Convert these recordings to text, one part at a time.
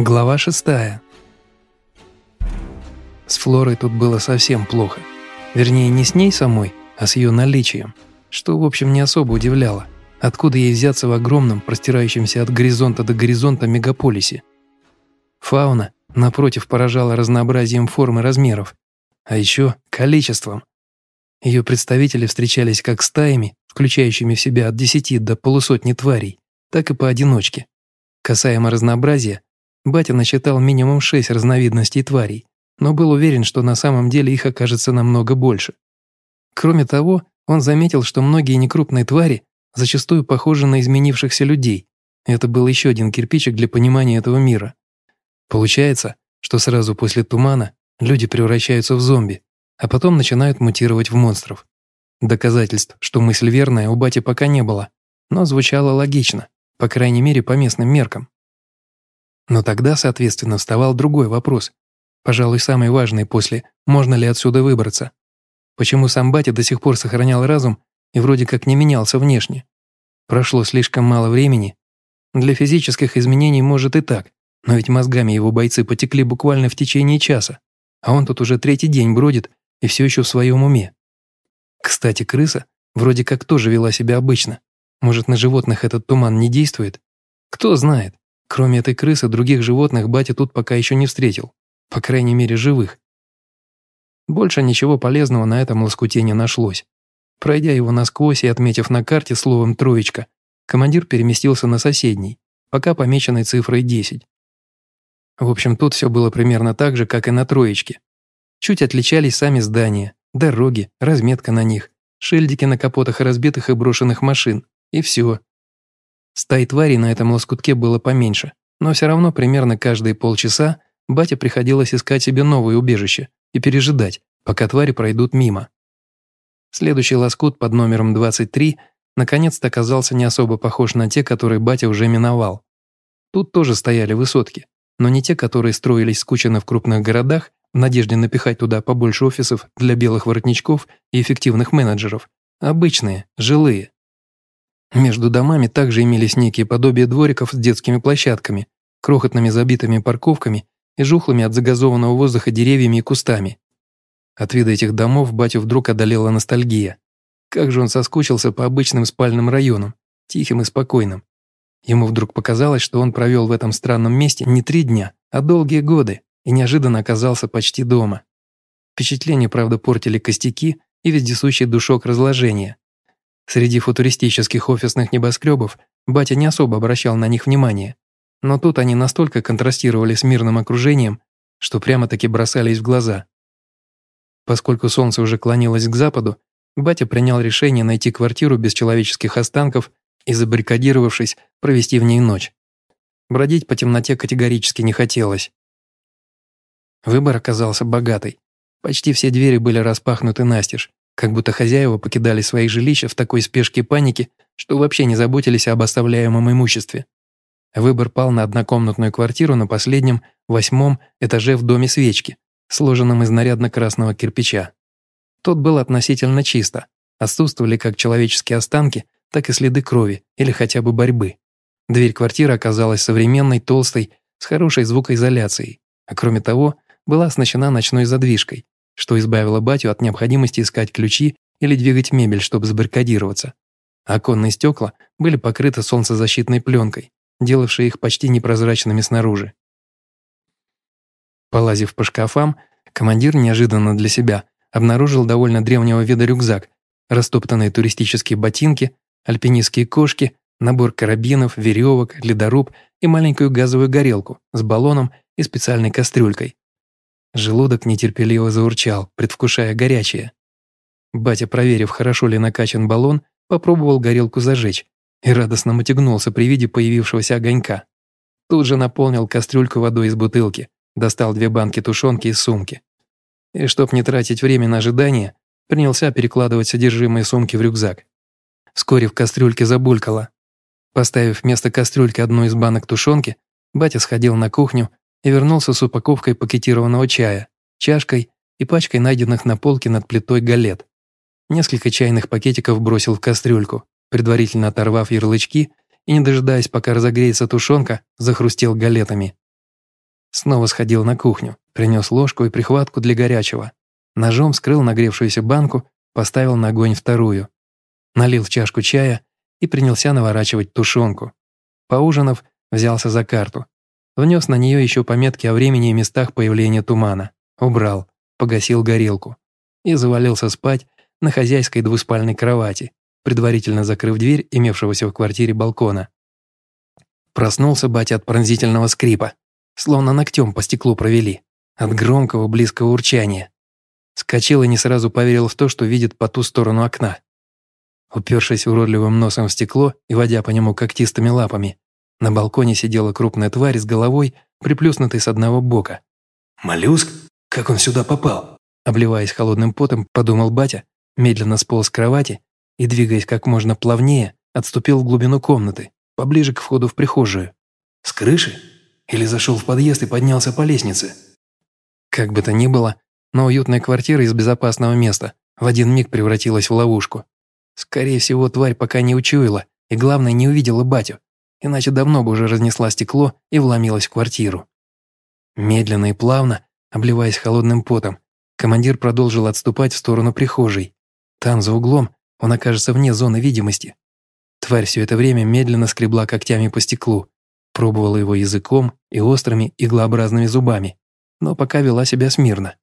Глава шестая. С Флорой тут было совсем плохо. Вернее, не с ней самой, а с ее наличием, что, в общем, не особо удивляло. Откуда ей взяться в огромном, простирающемся от горизонта до горизонта мегаполисе? Фауна, напротив, поражала разнообразием форм и размеров, а еще количеством. Ее представители встречались как стаями, включающими в себя от десяти до полусотни тварей, так и поодиночке. Касаемо разнообразия, Батя насчитал минимум шесть разновидностей тварей, но был уверен, что на самом деле их окажется намного больше. Кроме того, он заметил, что многие некрупные твари зачастую похожи на изменившихся людей. Это был еще один кирпичик для понимания этого мира. Получается, что сразу после тумана люди превращаются в зомби, а потом начинают мутировать в монстров. Доказательств, что мысль верная, у бати пока не было, но звучало логично, по крайней мере по местным меркам. Но тогда, соответственно, вставал другой вопрос, пожалуй, самый важный после «можно ли отсюда выбраться?». Почему сам батя до сих пор сохранял разум и вроде как не менялся внешне? Прошло слишком мало времени. Для физических изменений может и так, но ведь мозгами его бойцы потекли буквально в течение часа, а он тут уже третий день бродит и все еще в своем уме. Кстати, крыса вроде как тоже вела себя обычно. Может, на животных этот туман не действует? Кто знает. Кроме этой крысы, других животных батя тут пока еще не встретил. По крайней мере, живых. Больше ничего полезного на этом лоскуте не нашлось. Пройдя его насквозь и отметив на карте словом «троечка», командир переместился на соседний, пока помеченной цифрой 10. В общем, тут все было примерно так же, как и на троечке. Чуть отличались сами здания, дороги, разметка на них, шильдики на капотах разбитых и брошенных машин, и все. Стай тварей на этом лоскутке было поменьше, но все равно примерно каждые полчаса батя приходилось искать себе новое убежище и пережидать, пока твари пройдут мимо. Следующий лоскут под номером 23 наконец-то оказался не особо похож на те, которые батя уже миновал. Тут тоже стояли высотки, но не те, которые строились скучно в крупных городах в надежде напихать туда побольше офисов для белых воротничков и эффективных менеджеров, обычные, жилые. Между домами также имелись некие подобия двориков с детскими площадками, крохотными забитыми парковками и жухлыми от загазованного воздуха деревьями и кустами. От вида этих домов батю вдруг одолела ностальгия. Как же он соскучился по обычным спальным районам, тихим и спокойным. Ему вдруг показалось, что он провел в этом странном месте не три дня, а долгие годы, и неожиданно оказался почти дома. Впечатление, правда, портили костяки и вездесущий душок разложения, Среди футуристических офисных небоскребов батя не особо обращал на них внимание, но тут они настолько контрастировали с мирным окружением, что прямо-таки бросались в глаза. Поскольку солнце уже клонилось к западу, батя принял решение найти квартиру без человеческих останков и, забаррикадировавшись, провести в ней ночь. Бродить по темноте категорически не хотелось. Выбор оказался богатый. Почти все двери были распахнуты настежь, как будто хозяева покидали свои жилища в такой спешке и панике, что вообще не заботились об оставляемом имуществе. Выбор пал на однокомнатную квартиру на последнем, восьмом этаже в доме свечки, сложенном из нарядно-красного кирпича. Тот был относительно чисто, отсутствовали как человеческие останки, так и следы крови или хотя бы борьбы. Дверь квартиры оказалась современной, толстой, с хорошей звукоизоляцией, а кроме того, была оснащена ночной задвижкой, что избавило батю от необходимости искать ключи или двигать мебель, чтобы забаррикадироваться. Оконные стекла были покрыты солнцезащитной пленкой, делавшей их почти непрозрачными снаружи. Полазив по шкафам, командир неожиданно для себя обнаружил довольно древнего вида рюкзак, растоптанные туристические ботинки, альпинистские кошки, набор карабинов, веревок, ледоруб и маленькую газовую горелку с баллоном и специальной кастрюлькой. Желудок нетерпеливо заурчал, предвкушая горячее. Батя, проверив, хорошо ли накачан баллон, попробовал горелку зажечь и радостно мотягнулся при виде появившегося огонька. Тут же наполнил кастрюльку водой из бутылки, достал две банки тушенки из сумки. И чтоб не тратить время на ожидание, принялся перекладывать содержимое сумки в рюкзак. Вскоре в кастрюльке забулькало. Поставив вместо кастрюльки одну из банок тушенки, батя сходил на кухню и вернулся с упаковкой пакетированного чая, чашкой и пачкой найденных на полке над плитой галет. Несколько чайных пакетиков бросил в кастрюльку, предварительно оторвав ярлычки и, не дожидаясь, пока разогреется тушенка, захрустел галетами. Снова сходил на кухню, принес ложку и прихватку для горячего. Ножом скрыл нагревшуюся банку, поставил на огонь вторую. Налил в чашку чая и принялся наворачивать тушенку. Поужинав, взялся за карту. Внес на нее еще пометки о времени и местах появления тумана. Убрал, погасил горелку. И завалился спать на хозяйской двуспальной кровати, предварительно закрыв дверь имевшегося в квартире балкона. Проснулся батя от пронзительного скрипа, словно ногтем по стеклу провели, от громкого близкого урчания. Скочил и не сразу поверил в то, что видит по ту сторону окна. Упершись уродливым носом в стекло и водя по нему когтистыми лапами, на балконе сидела крупная тварь с головой, приплюснутой с одного бока. «Моллюск? Как он сюда попал?» Обливаясь холодным потом, подумал батя, медленно сполз с кровати и, двигаясь как можно плавнее, отступил в глубину комнаты, поближе к входу в прихожую. «С крыши? Или зашел в подъезд и поднялся по лестнице?» Как бы то ни было, но уютная квартира из безопасного места в один миг превратилась в ловушку. Скорее всего, тварь пока не учуяла и, главное, не увидела батю, иначе давно бы уже разнесла стекло и вломилась в квартиру. Медленно и плавно, обливаясь холодным потом, командир продолжил отступать в сторону прихожей. Там, за углом, он окажется вне зоны видимости. Тварь все это время медленно скребла когтями по стеклу, пробовала его языком и острыми иглообразными зубами, но пока вела себя смирно.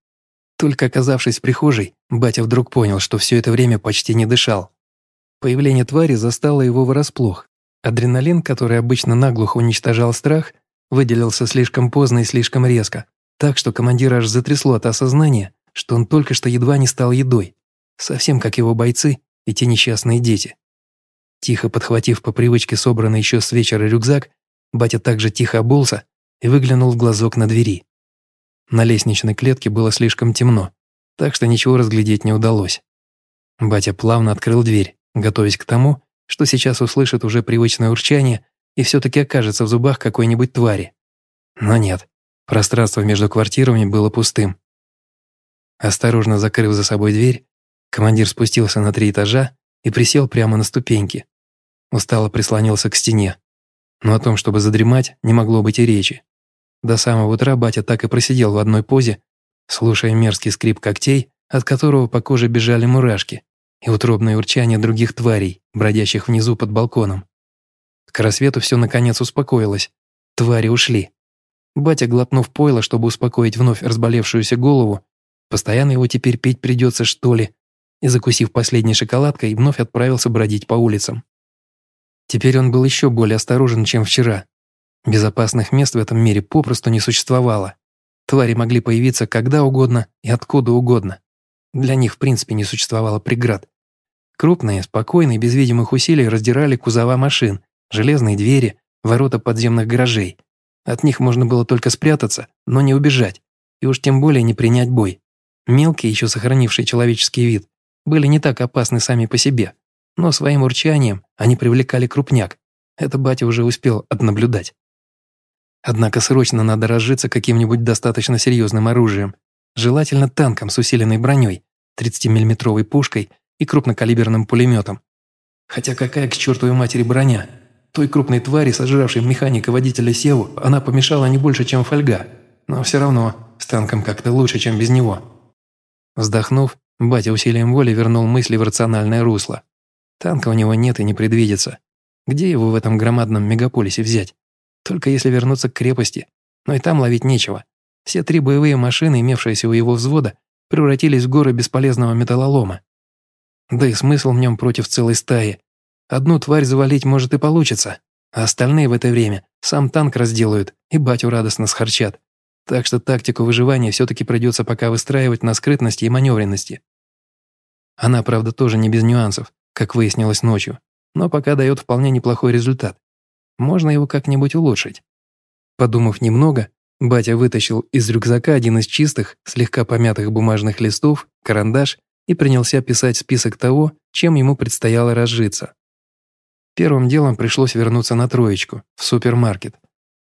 Только оказавшись в прихожей, батя вдруг понял, что все это время почти не дышал. Появление твари застало его врасплох. Адреналин, который обычно наглухо уничтожал страх, выделился слишком поздно и слишком резко, так что командир аж затрясло от осознания, что он только что едва не стал едой, совсем как его бойцы и те несчастные дети. Тихо подхватив по привычке собранный еще с вечера рюкзак, батя также тихо обулся и выглянул в глазок на двери. На лестничной клетке было слишком темно, так что ничего разглядеть не удалось. Батя плавно открыл дверь, готовясь к тому, что сейчас услышит уже привычное урчание и все-таки окажется в зубах какой-нибудь твари. Но нет, пространство между квартирами было пустым. Осторожно закрыв за собой дверь, командир спустился на три этажа и присел прямо на ступеньки. Устало прислонился к стене. Но о том, чтобы задремать, не могло быть и речи. До самого утра батя так и просидел в одной позе, слушая мерзкий скрип когтей, от которого по коже бежали мурашки, и утробное урчание других тварей, бродящих внизу под балконом. К рассвету все наконец успокоилось. Твари ушли. Батя, глотнув пойло, чтобы успокоить вновь разболевшуюся голову, постоянно его теперь пить придется, что ли, и, закусив последней шоколадкой, вновь отправился бродить по улицам. Теперь он был еще более осторожен, чем вчера, Безопасных мест в этом мире попросту не существовало. Твари могли появиться когда угодно и откуда угодно. Для них в принципе не существовало преград. Крупные, спокойные, без видимых усилий раздирали кузова машин, железные двери, ворота подземных гаражей. От них можно было только спрятаться, но не убежать, и уж тем более не принять бой. Мелкие, еще сохранившие человеческий вид, были не так опасны сами по себе, но своим урчанием они привлекали крупняк. Это батя уже успел отнаблюдать. Однако срочно надо разжиться каким-нибудь достаточно серьезным оружием, желательно танком с усиленной броней, 30-миллиметровой пушкой и крупнокалиберным пулеметом. Хотя какая к чертовой матери броня? Той крупной твари, сожравшей механика водителя Севу, она помешала не больше, чем фольга. Но все равно, с танком как-то лучше, чем без него. Вздохнув, батя усилием воли вернул мысли в рациональное русло. Танка у него нет и не предвидится. Где его в этом громадном мегаполисе взять? Только если вернуться к крепости. Но и там ловить нечего. Все три боевые машины, имевшиеся у его взвода, превратились в горы бесполезного металлолома. Да и смысл в нем против целой стаи. Одну тварь завалить может и получится, а остальные в это время сам танк разделают и батю радостно схарчат. Так что тактику выживания все-таки придется пока выстраивать на скрытности и маневренности. Она, правда, тоже не без нюансов, как выяснилось ночью, но пока дает вполне неплохой результат. Можно его как-нибудь улучшить. Подумав немного, батя вытащил из рюкзака один из чистых, слегка помятых бумажных листов, карандаш и принялся писать список того, чем ему предстояло разжиться. Первым делом пришлось вернуться на троечку, в супермаркет.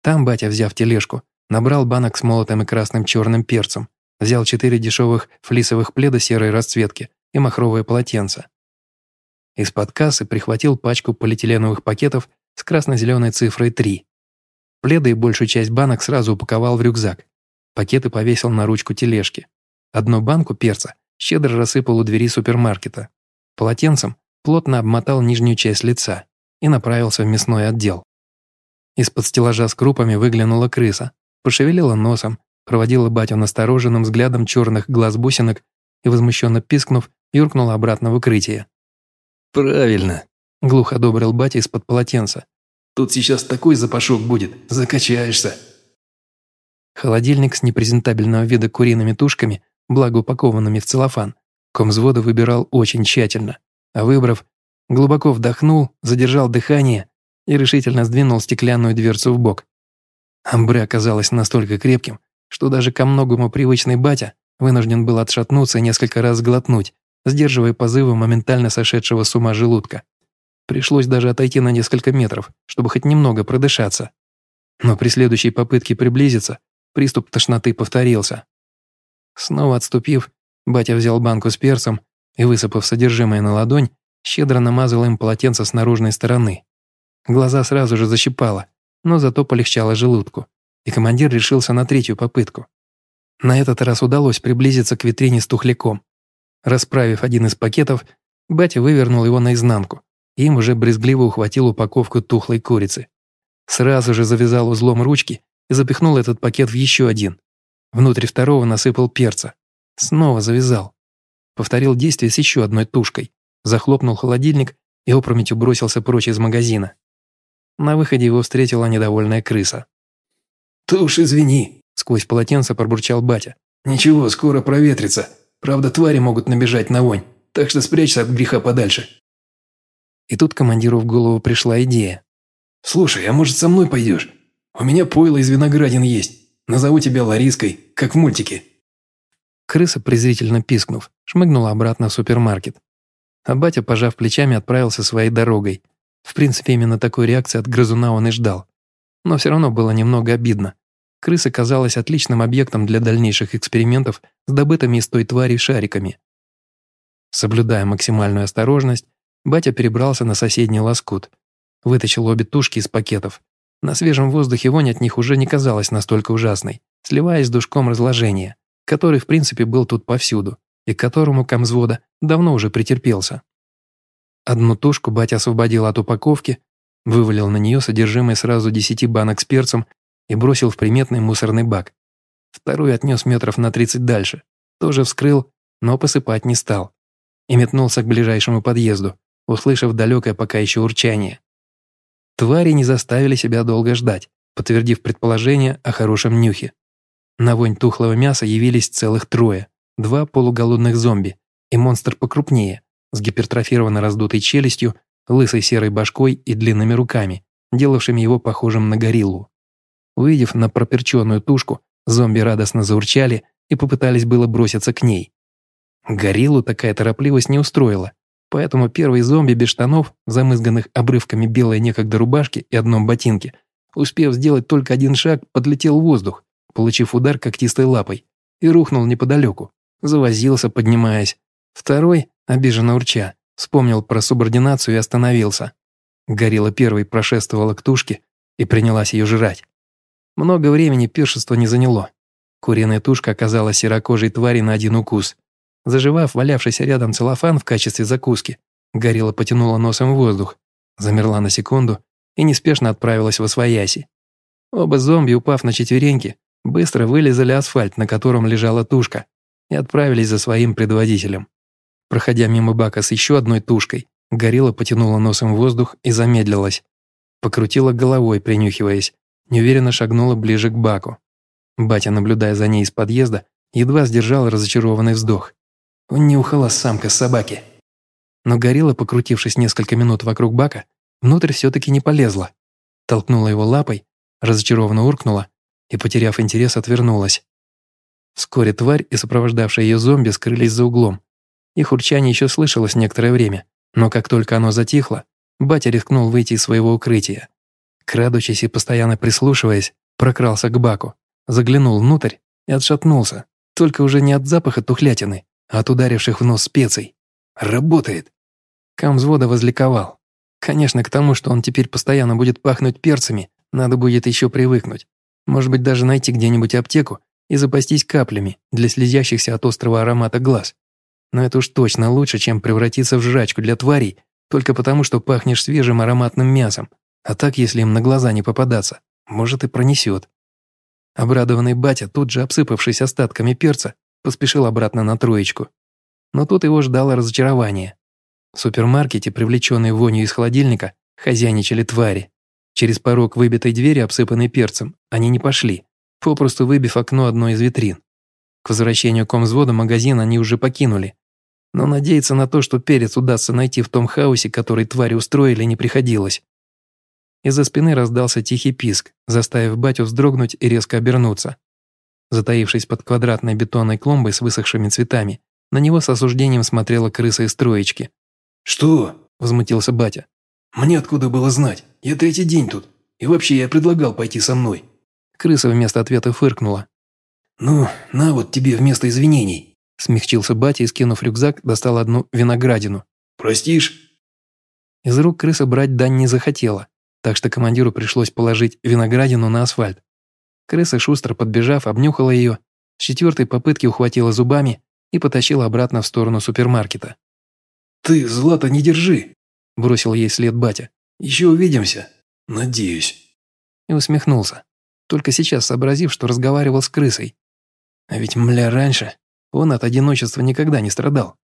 Там батя, взяв тележку, набрал банок с молотым и красным черным перцем, взял четыре дешевых флисовых пледа серой расцветки и махровое полотенце. Из-под кассы прихватил пачку полиэтиленовых пакетов с красно-зеленой цифрой 3. Пледы и большую часть банок сразу упаковал в рюкзак. Пакеты повесил на ручку тележки. Одну банку перца щедро рассыпал у двери супермаркета. Полотенцем плотно обмотал нижнюю часть лица и направился в мясной отдел. Из-под стеллажа с крупами выглянула крыса, пошевелила носом, проводила батю настороженным взглядом черных глаз-бусинок и, возмущенно пискнув, юркнула обратно в укрытие. «Правильно», – глухо одобрил батя из-под полотенца. «Тут сейчас такой запашок будет, закачаешься». Холодильник с непрезентабельного вида куриными тушками, благо упакованными в целлофан, комзвода выбирал очень тщательно, а выбрав, глубоко вдохнул, задержал дыхание и решительно сдвинул стеклянную дверцу в бок. Амбре оказалось настолько крепким, что даже ко многому привычный батя вынужден был отшатнуться и несколько раз глотнуть, сдерживая позывы моментально сошедшего с ума желудка. Пришлось даже отойти на несколько метров, чтобы хоть немного продышаться. Но при следующей попытке приблизиться, приступ тошноты повторился. Снова отступив, батя взял банку с перцем и, высыпав содержимое на ладонь, щедро намазал им полотенце с наружной стороны. Глаза сразу же защипало, но зато полегчало желудку, и командир решился на третью попытку. На этот раз удалось приблизиться к витрине с тухляком. Расправив один из пакетов, батя вывернул его наизнанку, и им уже брезгливо ухватил упаковку тухлой курицы. Сразу же завязал узлом ручки и запихнул этот пакет в еще один. Внутрь второго насыпал перца. Снова завязал. Повторил действие с еще одной тушкой. Захлопнул холодильник и опрометью бросился прочь из магазина. На выходе его встретила недовольная крыса. «Ты уж извини», – сквозь полотенце пробурчал батя. «Ничего, скоро проветрится. Правда, твари могут набежать на вонь, так что спрячься от греха подальше». И тут командиру в голову пришла идея. «Слушай, а может со мной пойдешь? У меня пойло из виноградин есть. Назову тебя Лариской, как в мультике». Крыса, презрительно пискнув, шмыгнула обратно в супермаркет. А батя, пожав плечами, отправился своей дорогой. В принципе, именно такой реакции от грызуна он и ждал. Но все равно было немного обидно. Крыса казалась отличным объектом для дальнейших экспериментов с добытыми из той твари шариками. Соблюдая максимальную осторожность, батя перебрался на соседний лоскут. Вытащил обе тушки из пакетов. На свежем воздухе вонь от них уже не казалась настолько ужасной, сливаясь с душком разложения, который в принципе был тут повсюду и к которому комзвода давно уже претерпелся. Одну тушку батя освободил от упаковки, вывалил на нее содержимое сразу десяти банок с перцем и бросил в приметный мусорный бак. Вторую отнес метров на тридцать дальше, тоже вскрыл, но посыпать не стал. И метнулся к ближайшему подъезду, услышав далекое пока еще урчание. Твари не заставили себя долго ждать, подтвердив предположение о хорошем нюхе. На вонь тухлого мяса явились целых трое, два полуголодных зомби и монстр покрупнее, с гипертрофированно раздутой челюстью, лысой серой башкой и длинными руками, делавшими его похожим на гориллу. Увидев на проперченную тушку, зомби радостно заурчали и попытались было броситься к ней. Гориллу такая торопливость не устроила, поэтому первый зомби без штанов, замызганных обрывками белой некогда рубашки и одном ботинке, успев сделать только один шаг, подлетел в воздух, получив удар когтистой лапой, и рухнул неподалеку. Завозился, поднимаясь. Второй, обиженно урча, вспомнил про субординацию и остановился. Горилла первой прошествовала к тушке и принялась ее жрать. Много времени пиршество не заняло. Куриная тушка оказалась серокожей твари на один укус. Заживав валявшийся рядом целлофан в качестве закуски, горилла потянула носом в воздух, замерла на секунду и неспешно отправилась во свояси. Оба зомби, упав на четвереньки, быстро вылезали асфальт, на котором лежала тушка, и отправились за своим предводителем. Проходя мимо бака с еще одной тушкой, горилла потянула носом в воздух и замедлилась. Покрутила головой, принюхиваясь, неуверенно шагнула ближе к баку. Батя, наблюдая за ней из подъезда, едва сдержал разочарованный вздох. Ухала самка собаки. Но горилла, покрутившись несколько минут вокруг бака, внутрь все-таки не полезла. Толкнула его лапой, разочарованно уркнула и, потеряв интерес, отвернулась. Вскоре тварь и сопровождавшая ее зомби скрылись за углом. Их урчание еще слышалось некоторое время, но как только оно затихло, батя рискнул выйти из своего укрытия. Крадучись и постоянно прислушиваясь, прокрался к баку, заглянул внутрь и отшатнулся, только уже не от запаха тухлятины, от ударивших в нос специй. Работает. Камзвода возликовал. Конечно, к тому, что он теперь постоянно будет пахнуть перцами, Надо будет еще привыкнуть. Может быть, даже найти где-нибудь аптеку и запастись каплями для слезящихся от острого аромата глаз. Но это уж точно лучше, чем превратиться в жрачку для тварей, только потому, что пахнешь свежим ароматным мясом. А так, если им на глаза не попадаться, может и пронесет. Обрадованный батя, тут же обсыпавшись остатками перца, поспешил обратно на троечку. Но тут его ждало разочарование. В супермаркете, привлеченные вонью из холодильника, хозяйничали твари. Через порог выбитой двери, обсыпанной перцем, они не пошли, попросту выбив окно одной из витрин. К возвращению комзвода магазин они уже покинули. Но надеяться на то, что перец удастся найти в том хаосе, который твари устроили, не приходилось. Из-за спины раздался тихий писк, заставив батю вздрогнуть и резко обернуться. Затаившись под квадратной бетонной клумбой с высохшими цветами, на него с осуждением смотрела крыса из троечки. «Что?» – возмутился батя. «Мне откуда было знать? Я третий день тут. И вообще я предлагал пойти со мной». Крыса вместо ответа фыркнула. «Ну, на вот тебе вместо извинений». Смягчился батя и, скинув рюкзак, достал одну виноградину. «Простишь?» Из рук крыса брать дань не захотела, так что командиру пришлось положить виноградину на асфальт. Крыса, шустро подбежав, обнюхала ее, с четвертой попытки ухватила зубами и потащила обратно в сторону супермаркета. «Ты злато не держи!» – бросил ей след батя. «Еще увидимся. Надеюсь». И усмехнулся, только сейчас сообразив, что разговаривал с крысой. А ведь, мля, раньше он от одиночества никогда не страдал.